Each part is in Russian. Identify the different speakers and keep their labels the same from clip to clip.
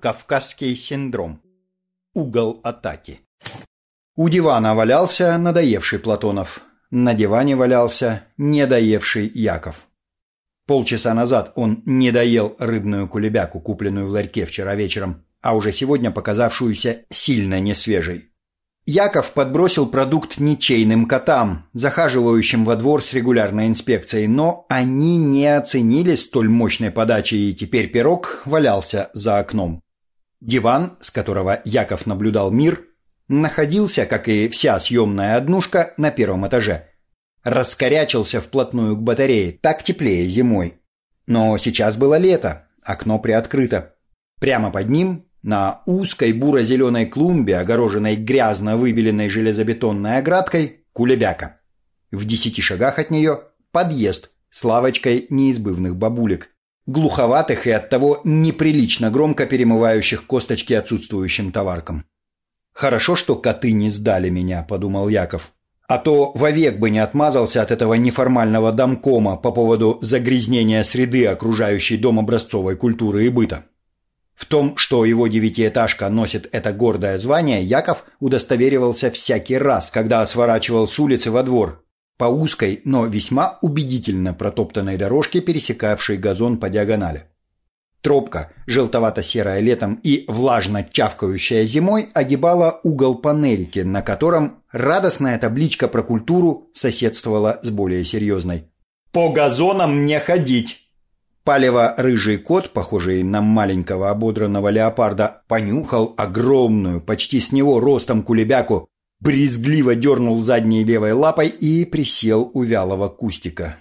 Speaker 1: Кавказский синдром. Угол атаки. У дивана валялся надоевший Платонов. На диване валялся недоевший Яков. Полчаса назад он не доел рыбную кулебяку, купленную в ларьке вчера вечером, а уже сегодня показавшуюся сильно несвежей. Яков подбросил продукт ничейным котам, захаживающим во двор с регулярной инспекцией, но они не оценили столь мощной подачи, и теперь пирог валялся за окном. Диван, с которого Яков наблюдал мир, находился, как и вся съемная однушка, на первом этаже. Раскорячился вплотную к батарее, так теплее зимой. Но сейчас было лето, окно приоткрыто. Прямо под ним, на узкой буро-зеленой клумбе, огороженной грязно выбеленной железобетонной оградкой, кулебяка. В десяти шагах от нее подъезд с лавочкой неизбывных бабулек глуховатых и оттого неприлично громко перемывающих косточки отсутствующим товаркам. «Хорошо, что коты не сдали меня», — подумал Яков. «А то вовек бы не отмазался от этого неформального домкома по поводу загрязнения среды, окружающей дом образцовой культуры и быта». В том, что его девятиэтажка носит это гордое звание, Яков удостоверивался всякий раз, когда сворачивал с улицы во двор, по узкой, но весьма убедительно протоптанной дорожке, пересекавшей газон по диагонали. Тропка, желтовато-серая летом и влажно чавкающая зимой, огибала угол панельки, на котором радостная табличка про культуру соседствовала с более серьезной. «По газонам не ходить!» Палево-рыжий кот, похожий на маленького ободранного леопарда, понюхал огромную, почти с него ростом кулебяку, брезгливо дернул задней левой лапой и присел у вялого кустика.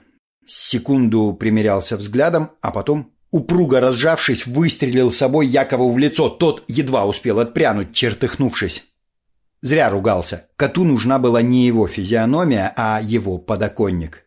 Speaker 1: Секунду примерялся взглядом, а потом, упруго разжавшись, выстрелил собой Якову в лицо. Тот едва успел отпрянуть, чертыхнувшись. Зря ругался. Коту нужна была не его физиономия, а его подоконник.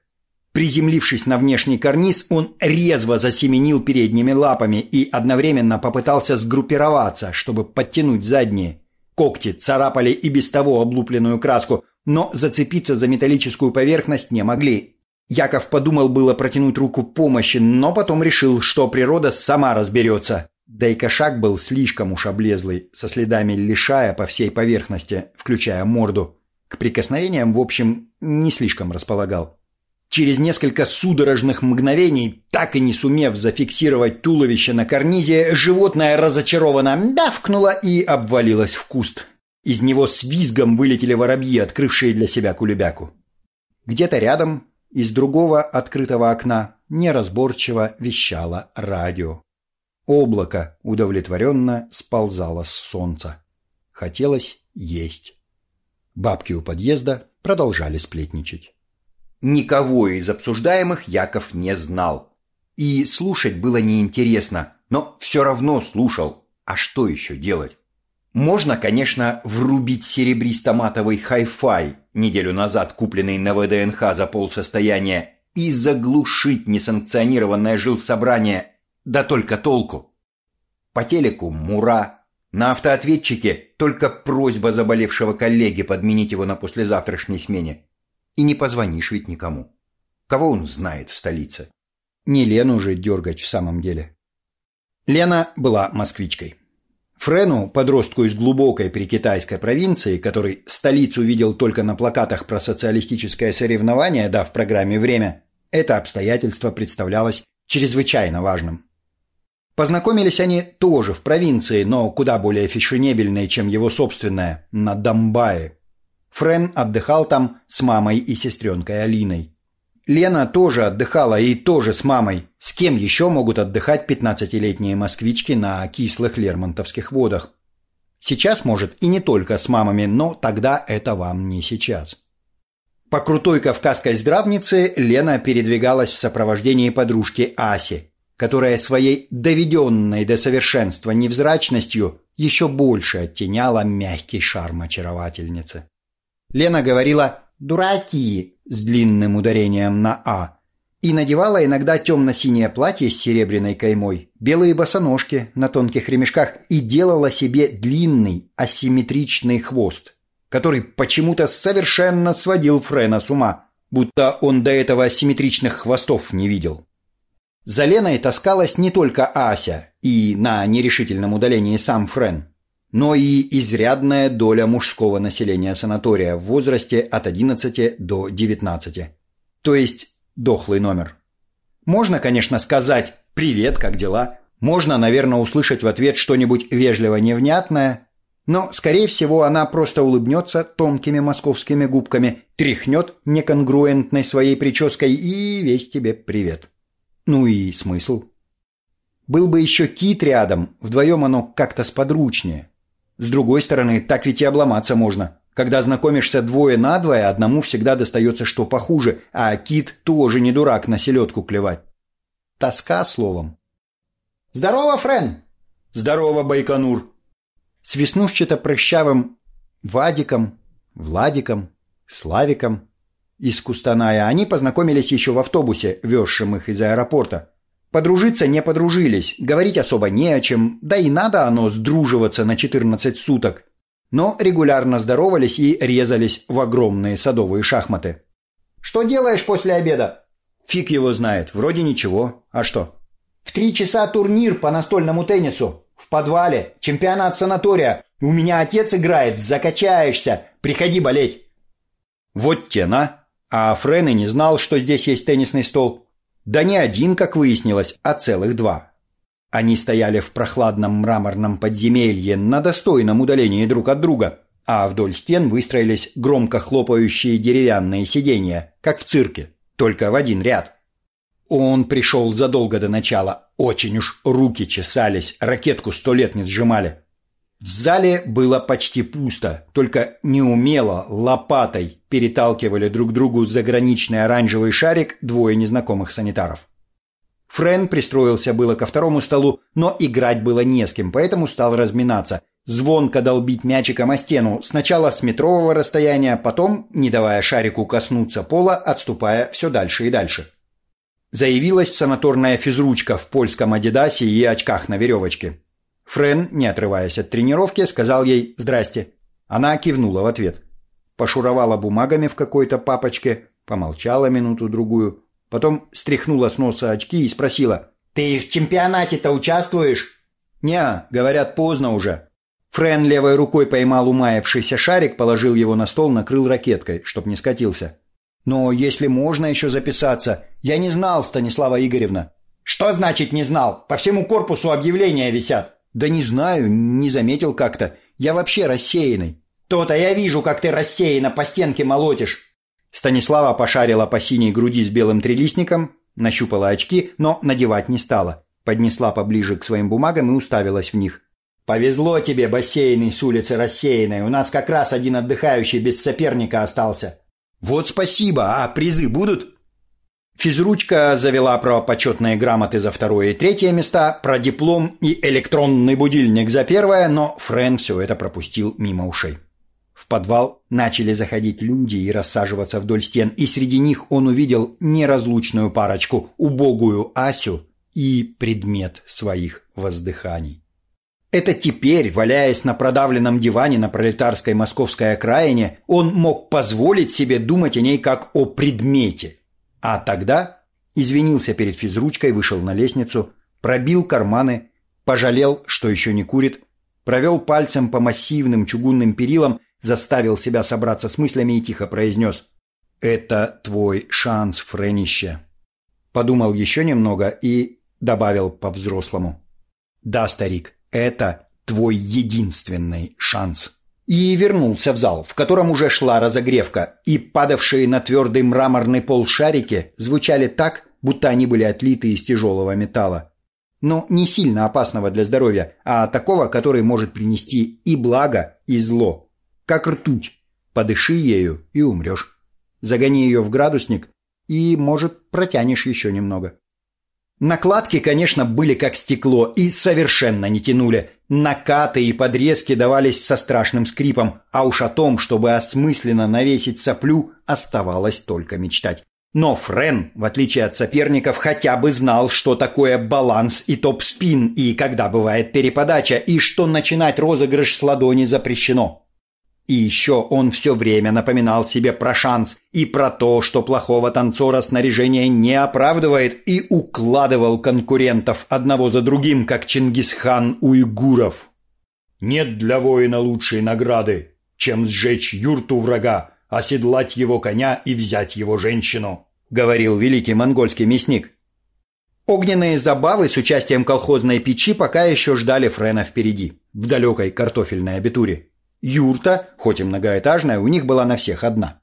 Speaker 1: Приземлившись на внешний карниз, он резво засеменил передними лапами и одновременно попытался сгруппироваться, чтобы подтянуть задние. Когти царапали и без того облупленную краску, но зацепиться за металлическую поверхность не могли. Яков подумал было протянуть руку помощи, но потом решил, что природа сама разберется. Да и кошак был слишком уж облезлый, со следами лишая по всей поверхности, включая морду. К прикосновениям, в общем, не слишком располагал. Через несколько судорожных мгновений, так и не сумев зафиксировать туловище на карнизе, животное разочарованно мявкнуло и обвалилось в куст. Из него с визгом вылетели воробьи, открывшие для себя кулебяку. Где-то рядом, из другого открытого окна, неразборчиво вещало радио. Облако удовлетворенно сползало с солнца. Хотелось есть. Бабки у подъезда продолжали сплетничать. Никого из обсуждаемых Яков не знал. И слушать было неинтересно, но все равно слушал. А что еще делать? Можно, конечно, врубить серебристо-матовый хай-фай, неделю назад купленный на ВДНХ за полсостояния, и заглушить несанкционированное жилсобрание, да только толку. По телеку мура, на автоответчике только просьба заболевшего коллеги подменить его на послезавтрашней смене. И не позвонишь ведь никому. Кого он знает в столице? Не Лену же дергать в самом деле. Лена была москвичкой. Френу, подростку из глубокой прикитайской провинции, который столицу видел только на плакатах про социалистическое соревнование, да в программе «Время», это обстоятельство представлялось чрезвычайно важным. Познакомились они тоже в провинции, но куда более фешенебельной, чем его собственная, на Домбае, Френ отдыхал там с мамой и сестренкой Алиной. Лена тоже отдыхала и тоже с мамой. С кем еще могут отдыхать пятнадцатилетние москвички на кислых лермонтовских водах? Сейчас, может, и не только с мамами, но тогда это вам не сейчас. По крутой кавказской здравнице Лена передвигалась в сопровождении подружки Аси, которая своей доведенной до совершенства невзрачностью еще больше оттеняла мягкий шарм очаровательницы. Лена говорила «дураки» с длинным ударением на «а» и надевала иногда темно-синее платье с серебряной каймой, белые босоножки на тонких ремешках и делала себе длинный асимметричный хвост, который почему-то совершенно сводил Френа с ума, будто он до этого асимметричных хвостов не видел. За Леной таскалась не только Ася и на нерешительном удалении сам Френ, но и изрядная доля мужского населения санатория в возрасте от 11 до 19. То есть дохлый номер. Можно, конечно, сказать «Привет, как дела?», можно, наверное, услышать в ответ что-нибудь вежливо-невнятное, но, скорее всего, она просто улыбнется тонкими московскими губками, тряхнет неконгруентной своей прической и весь тебе привет. Ну и смысл? Был бы еще кит рядом, вдвоем оно как-то сподручнее. С другой стороны, так ведь и обломаться можно. Когда знакомишься двое на двое, одному всегда достается что похуже, а кит тоже не дурак на селедку клевать. Тоска словом. «Здорово, Френ!» «Здорово, Байконур!» С веснушчато-прыщавым Вадиком, Владиком, Славиком из Кустаная они познакомились еще в автобусе, везшем их из аэропорта. Подружиться не подружились, говорить особо не о чем, да и надо оно сдруживаться на 14 суток. Но регулярно здоровались и резались в огромные садовые шахматы. «Что делаешь после обеда?» «Фиг его знает, вроде ничего. А что?» «В три часа турнир по настольному теннису. В подвале. Чемпионат санатория. У меня отец играет, закачаешься. Приходи болеть». «Вот те на!» А Френ и не знал, что здесь есть теннисный стол. Да не один, как выяснилось, а целых два. Они стояли в прохладном мраморном подземелье на достойном удалении друг от друга, а вдоль стен выстроились громко хлопающие деревянные сиденья, как в цирке, только в один ряд. Он пришел задолго до начала, очень уж руки чесались, ракетку сто лет не сжимали. В зале было почти пусто, только неумело, лопатой переталкивали друг другу заграничный оранжевый шарик двое незнакомых санитаров. Френ пристроился было ко второму столу, но играть было не с кем, поэтому стал разминаться, звонко долбить мячиком о стену, сначала с метрового расстояния, потом, не давая шарику коснуться пола, отступая все дальше и дальше. Заявилась санаторная физручка в польском адидасе и очках на веревочке. Френ, не отрываясь от тренировки, сказал ей «Здрасте». Она кивнула в ответ. Пошуровала бумагами в какой-то папочке, помолчала минуту-другую, потом стряхнула с носа очки и спросила «Ты в чемпионате-то участвуешь?» «Не, говорят, поздно уже». Френ левой рукой поймал умаявшийся шарик, положил его на стол, накрыл ракеткой, чтоб не скатился. «Но если можно еще записаться, я не знал, Станислава Игоревна». «Что значит не знал? По всему корпусу объявления висят». «Да не знаю, не заметил как-то. Я вообще рассеянный». «То-то я вижу, как ты рассеянно по стенке молотишь». Станислава пошарила по синей груди с белым трилистником, нащупала очки, но надевать не стала. Поднесла поближе к своим бумагам и уставилась в них. «Повезло тебе, бассейный с улицы рассеянной. У нас как раз один отдыхающий без соперника остался». «Вот спасибо. А призы будут?» Физручка завела про почетные грамоты за второе и третье места, про диплом и электронный будильник за первое, но Френ все это пропустил мимо ушей. В подвал начали заходить люди и рассаживаться вдоль стен, и среди них он увидел неразлучную парочку, убогую Асю и предмет своих воздыханий. Это теперь, валяясь на продавленном диване на пролетарской московской окраине, он мог позволить себе думать о ней как о предмете – а тогда извинился перед физручкой, вышел на лестницу, пробил карманы, пожалел, что еще не курит, провел пальцем по массивным чугунным перилам, заставил себя собраться с мыслями и тихо произнес «Это твой шанс, Френище». Подумал еще немного и добавил по-взрослому «Да, старик, это твой единственный шанс» и вернулся в зал, в котором уже шла разогревка, и падавшие на твердый мраморный пол шарики звучали так, будто они были отлиты из тяжелого металла. Но не сильно опасного для здоровья, а такого, который может принести и благо, и зло. Как ртуть. Подыши ею и умрешь. Загони ее в градусник, и, может, протянешь еще немного. Накладки, конечно, были как стекло и совершенно не тянули. Накаты и подрезки давались со страшным скрипом, а уж о том, чтобы осмысленно навесить соплю, оставалось только мечтать. Но Френ, в отличие от соперников, хотя бы знал, что такое баланс и топ-спин, и когда бывает переподача, и что начинать розыгрыш с ладони запрещено. И еще он все время напоминал себе про шанс и про то, что плохого танцора снаряжение не оправдывает, и укладывал конкурентов одного за другим, как Чингисхан уйгуров. Нет для воина лучшей награды, чем сжечь юрту врага, оседлать его коня и взять его женщину, говорил великий монгольский мясник. Огненные забавы с участием колхозной печи пока еще ждали Френа впереди, в далекой картофельной абитуре. Юрта, хоть и многоэтажная, у них была на всех одна.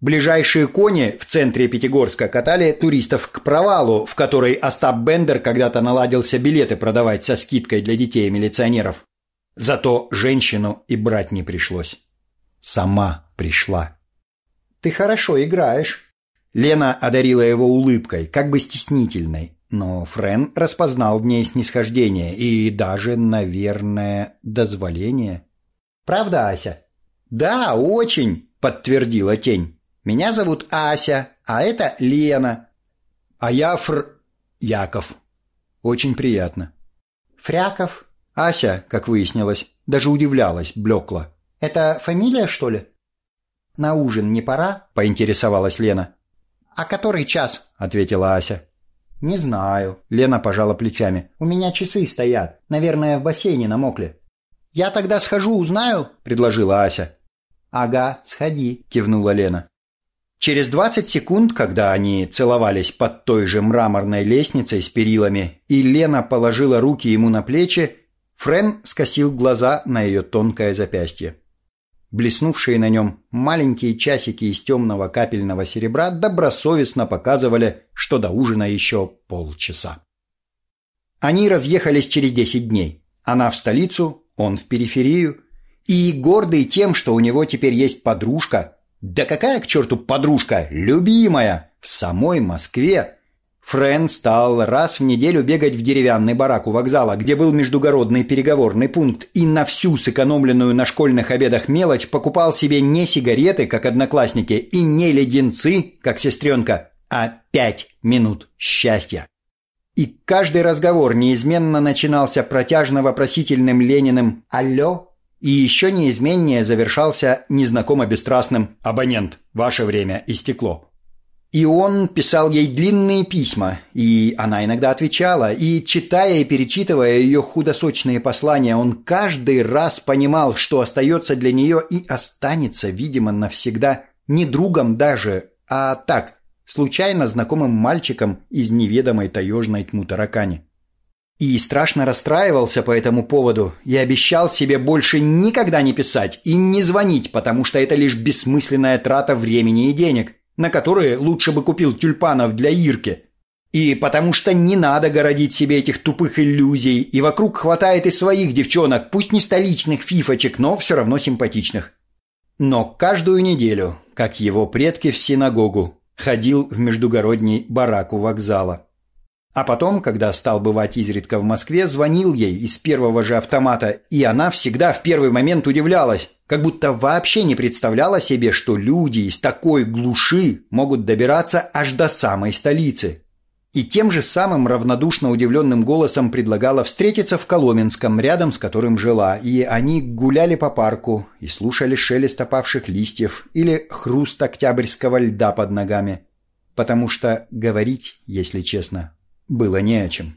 Speaker 1: Ближайшие кони в центре Пятигорска катали туристов к провалу, в который Остап Бендер когда-то наладился билеты продавать со скидкой для детей и милиционеров. Зато женщину и брать не пришлось. Сама пришла. «Ты хорошо играешь». Лена одарила его улыбкой, как бы стеснительной, но Френ распознал в ней снисхождение и даже, наверное, дозволение. Правда, Ася? Да, очень, подтвердила тень. Меня зовут Ася, а это Лена. А я Фр... Яков. Очень приятно. Фряков. Ася, как выяснилось, даже удивлялась, блекла. Это фамилия, что ли? На ужин не пора? Поинтересовалась Лена. А который час? Ответила Ася. Не знаю. Лена пожала плечами. У меня часы стоят. Наверное, в бассейне намокли. «Я тогда схожу, узнаю», — предложила Ася. «Ага, сходи», — кивнула Лена. Через двадцать секунд, когда они целовались под той же мраморной лестницей с перилами, и Лена положила руки ему на плечи, Френ скосил глаза на ее тонкое запястье. Блеснувшие на нем маленькие часики из темного капельного серебра добросовестно показывали, что до ужина еще полчаса. Они разъехались через десять дней. Она в столицу, он в периферию. И гордый тем, что у него теперь есть подружка. Да какая к черту подружка? Любимая! В самой Москве. Френ стал раз в неделю бегать в деревянный барак у вокзала, где был междугородный переговорный пункт, и на всю сэкономленную на школьных обедах мелочь покупал себе не сигареты, как одноклассники, и не леденцы, как сестренка, а пять минут счастья. И каждый разговор неизменно начинался протяжно-вопросительным Лениным «Алло?» и еще неизменнее завершался незнакомо бесстрастным «Абонент, ваше время истекло». И он писал ей длинные письма, и она иногда отвечала, и, читая и перечитывая ее худосочные послания, он каждый раз понимал, что остается для нее и останется, видимо, навсегда не другом даже, а так, случайно знакомым мальчиком из неведомой таежной тьму таракани. И страшно расстраивался по этому поводу и обещал себе больше никогда не писать и не звонить, потому что это лишь бессмысленная трата времени и денег, на которые лучше бы купил тюльпанов для Ирки. И потому что не надо городить себе этих тупых иллюзий, и вокруг хватает и своих девчонок, пусть не столичных фифочек, но все равно симпатичных. Но каждую неделю, как его предки в синагогу, ходил в междугородний барак у вокзала. А потом, когда стал бывать изредка в Москве, звонил ей из первого же автомата, и она всегда в первый момент удивлялась, как будто вообще не представляла себе, что люди из такой глуши могут добираться аж до самой столицы и тем же самым равнодушно удивленным голосом предлагала встретиться в Коломенском, рядом с которым жила, и они гуляли по парку и слушали шелест опавших листьев или хруст октябрьского льда под ногами, потому что говорить, если честно, было не о чем.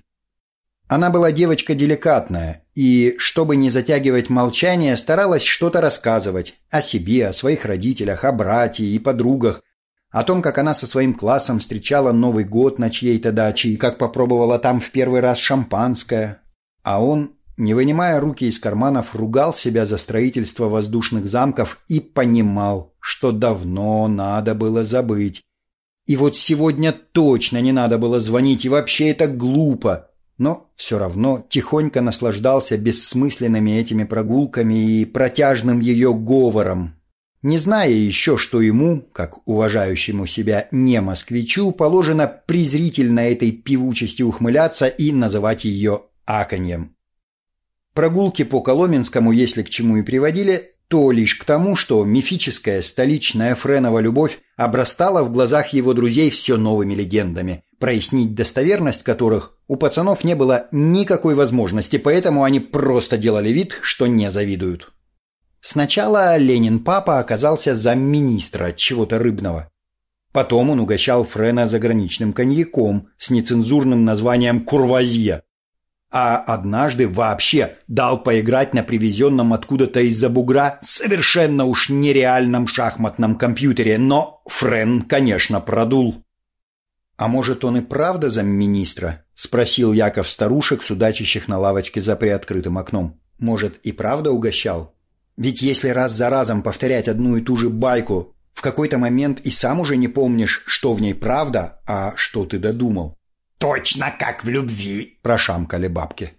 Speaker 1: Она была девочка деликатная, и, чтобы не затягивать молчание, старалась что-то рассказывать о себе, о своих родителях, о брате и подругах, о том, как она со своим классом встречала Новый год на чьей-то даче и как попробовала там в первый раз шампанское. А он, не вынимая руки из карманов, ругал себя за строительство воздушных замков и понимал, что давно надо было забыть. И вот сегодня точно не надо было звонить, и вообще это глупо. Но все равно тихонько наслаждался бессмысленными этими прогулками и протяжным ее говором, не зная еще, что ему, как уважающему себя не москвичу, положено презрительно этой певучести ухмыляться и называть ее аконьем. Прогулки по Коломенскому, если к чему и приводили, то лишь к тому, что мифическая столичная Френова любовь обрастала в глазах его друзей все новыми легендами, прояснить достоверность которых у пацанов не было никакой возможности, поэтому они просто делали вид, что не завидуют. Сначала Ленин папа оказался замминистра чего-то рыбного. Потом он угощал Френа заграничным коньяком с нецензурным названием «Курвазье». А однажды вообще дал поиграть на привезенном откуда-то из-за бугра совершенно уж нереальном шахматном компьютере, но Френ, конечно, продул. «А может, он и правда замминистра?» — спросил Яков старушек, судачащих на лавочке за приоткрытым окном. «Может, и правда угощал?» Ведь если раз за разом повторять одну и ту же байку, в какой-то момент и сам уже не помнишь, что в ней правда, а что ты додумал.
Speaker 2: «Точно как в любви!»
Speaker 1: – прошамкали бабки.